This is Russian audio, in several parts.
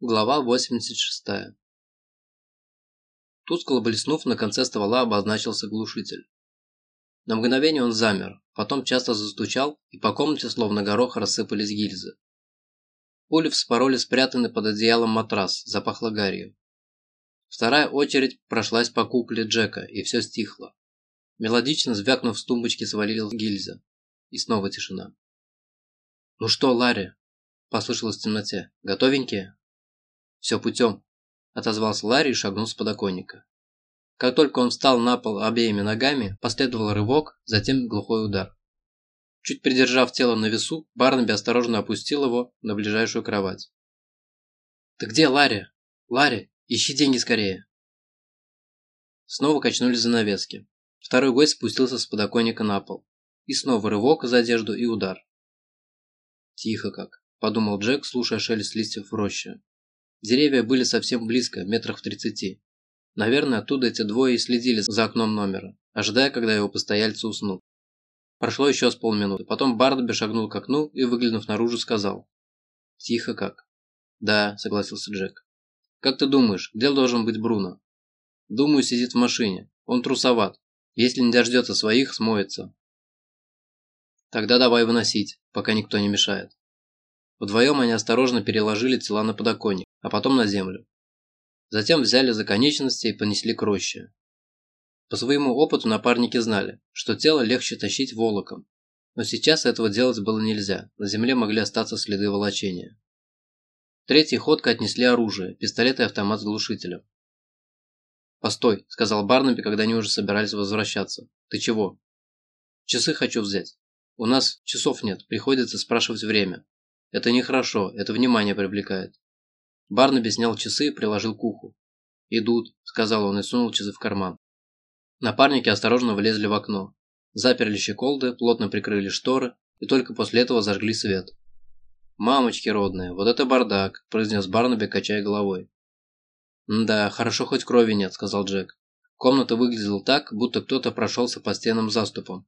Глава 86. Тускло блеснув, на конце ствола обозначился глушитель. На мгновение он замер, потом часто застучал, и по комнате словно горох рассыпались гильзы. Пули вспороли спрятанный под одеялом матрас, запахло гарью. Вторая очередь прошлась по кукле Джека, и все стихло. Мелодично звякнув с тумбочки свалилась гильза. И снова тишина. «Ну что, Ларри?» – послышалось в темноте. «Готовенькие?» «Все путем», – отозвался Ларри и шагнул с подоконника. Как только он встал на пол обеими ногами, последовал рывок, затем глухой удар. Чуть придержав тело на весу, Барнаби осторожно опустил его на ближайшую кровать. «Ты где, Ларри? Ларри, ищи деньги скорее!» Снова качнулись занавески. Второй гость спустился с подоконника на пол. И снова рывок за одежду и удар. «Тихо как», – подумал Джек, слушая шелест листьев в роще. Деревья были совсем близко, метрах в тридцати. Наверное, оттуда эти двое и следили за окном номера, ожидая, когда его постояльцы уснут. Прошло еще с полминуты. Потом Бардби шагнул к окну и, выглянув наружу, сказал. «Тихо как». «Да», – согласился Джек. «Как ты думаешь, где должен быть Бруно?» «Думаю, сидит в машине. Он трусоват. Если не дождется своих, смоется». «Тогда давай выносить, пока никто не мешает». Вдвоем они осторожно переложили тела на подоконник, а потом на землю. Затем взяли за конечности и понесли к роще. По своему опыту напарники знали, что тело легче тащить волоком, но сейчас этого делать было нельзя, на земле могли остаться следы волочения. Третий ходка отнесли оружие, пистолет и автомат с глушителем. «Постой», – сказал Барнаби, когда они уже собирались возвращаться. «Ты чего?» «Часы хочу взять. У нас часов нет, приходится спрашивать время. Это нехорошо, это внимание привлекает. Барнаби снял часы и приложил к уху. «Идут», – сказал он и сунул часы в карман. Напарники осторожно влезли в окно. Заперли щеколды, плотно прикрыли шторы и только после этого зажгли свет. «Мамочки родные, вот это бардак», – произнес Барнаби, качая головой. «Да, хорошо хоть крови нет», – сказал Джек. Комната выглядела так, будто кто-то прошелся по стенам заступом.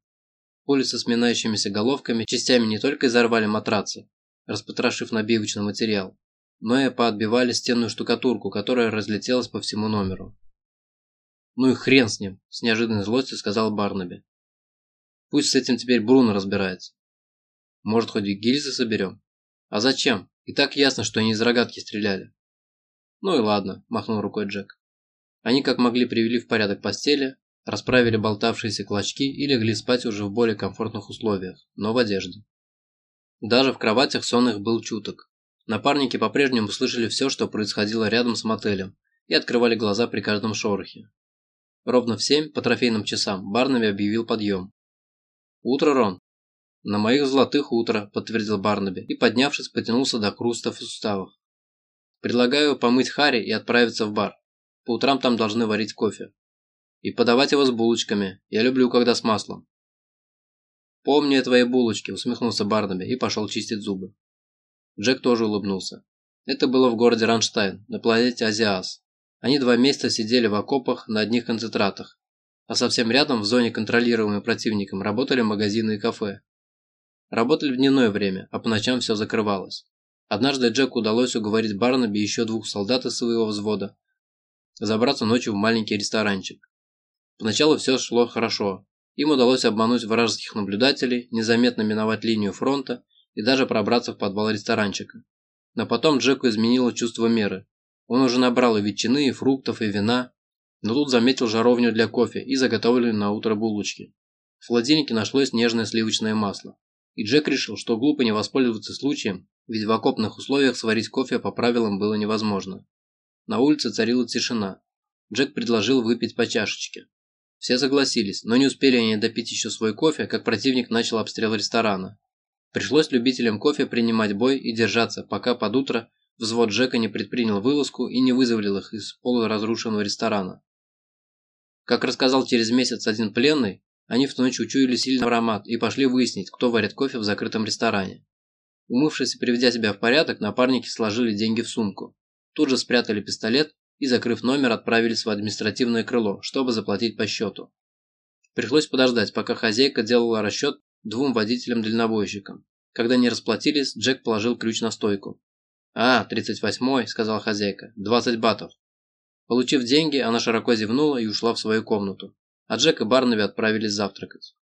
Пули со сминающимися головками частями не только изорвали матрацы, распотрошив набивочный материал, и поотбивали стенную штукатурку, которая разлетелась по всему номеру. «Ну и хрен с ним», – с неожиданной злостью сказал Барнаби. «Пусть с этим теперь Бруно разбирается. Может, хоть и гильзы соберем? А зачем? И так ясно, что они из рогатки стреляли». «Ну и ладно», – махнул рукой Джек. Они как могли привели в порядок постели, расправили болтавшиеся клочки и легли спать уже в более комфортных условиях, но в одежде. Даже в кроватях сон их был чуток. Напарники по-прежнему слышали все, что происходило рядом с мотелем, и открывали глаза при каждом шорохе. Ровно в семь, по трофейным часам, Барнаби объявил подъем. «Утро, Рон!» «На моих золотых утро», – подтвердил Барнаби, и, поднявшись, потянулся до крустов и суставов. «Предлагаю помыть Харри и отправиться в бар. По утрам там должны варить кофе. И подавать его с булочками. Я люблю, когда с маслом. «Помню я твои булочки», – усмехнулся Барнаби и пошел чистить зубы. Джек тоже улыбнулся. Это было в городе Ранштайн, на планете Азиас. Они два месяца сидели в окопах на одних концентратах, а совсем рядом, в зоне, контролируемой противником, работали магазины и кафе. Работали в дневное время, а по ночам все закрывалось. Однажды Джеку удалось уговорить Барнаби и еще двух солдат из своего взвода забраться ночью в маленький ресторанчик. Поначалу все шло хорошо, им удалось обмануть вражеских наблюдателей, незаметно миновать линию фронта и даже пробраться в подвал ресторанчика. Но потом Джеку изменило чувство меры. Он уже набрал и ветчины, и фруктов, и вина, но тут заметил жаровню для кофе и заготовленные на утро булочки. В холодильнике нашлось нежное сливочное масло. И Джек решил, что глупо не воспользоваться случаем, ведь в окопных условиях сварить кофе по правилам было невозможно. На улице царила тишина. Джек предложил выпить по чашечке. Все согласились, но не успели они допить еще свой кофе, как противник начал обстрел ресторана. Пришлось любителям кофе принимать бой и держаться, пока под утро взвод Джека не предпринял вылазку и не вызволил их из полуразрушенного ресторана. Как рассказал через месяц один пленный, они в ту ночь учуяли сильный аромат и пошли выяснить, кто варит кофе в закрытом ресторане. Умывшись и приведя себя в порядок, напарники сложили деньги в сумку. Тут же спрятали пистолет и, закрыв номер, отправились в административное крыло, чтобы заплатить по счету. Пришлось подождать, пока хозяйка делала расчет двум водителям-дальнобойщикам. Когда они расплатились, Джек положил ключ на стойку. «А, 38-й», – сказала хозяйка, – «20 батов». Получив деньги, она широко зевнула и ушла в свою комнату, а Джек и Барнаби отправились завтракать.